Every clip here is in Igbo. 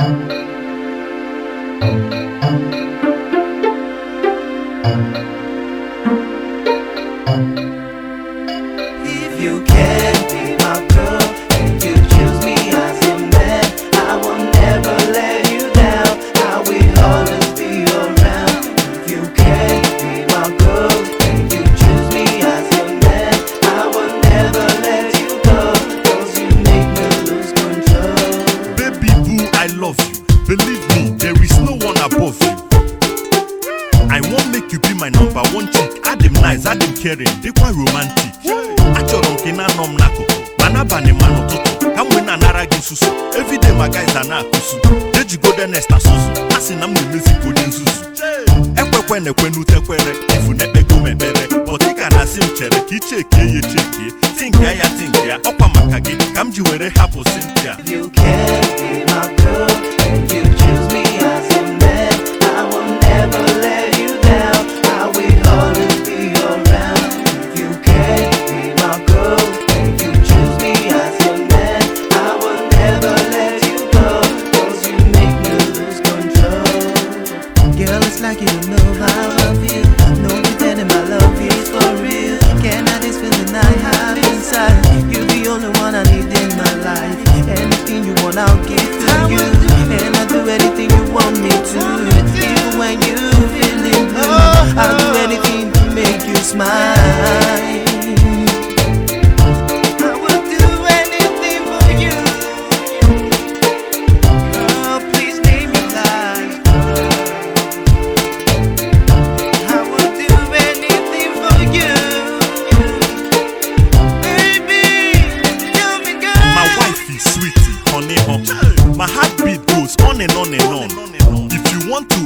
thank you above you I wan make you be my number one chick adịm nice adịm caring dịkwa romantic achọrọ nke na-anọ m n'akụkụ mana abalị ma n'ụtụtụ ka m wee na-anara gị nsusu everyday ma guys a na-akụsu ejigodenest asụsụ a sị na m na-emezigo dị nzuzu ekwe na ekwe n'utekwere efu na-ekpego m ekpere but ị ka na-asị m chere ka ichekie ya echekie ti nke ya ti nke ya ọkwa maka gị ka m ji were hapụ si nke a Girl, it's like you know I love you.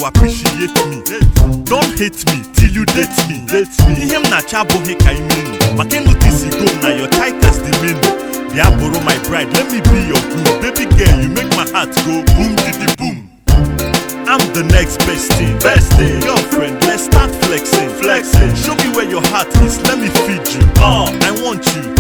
appreciate me don hate me till you date me ihe m na-acha abụghị ka imenu maka ịnụtisi e go na your tight as the menu bịa bụrụ my bride let me be your groom baby girl you make my heart go boom didi boom I'm the next best thing, best thing. Girlfriend, let's start flexing, flexing. Show me where your heart is, let me feed you. Oh, I want you.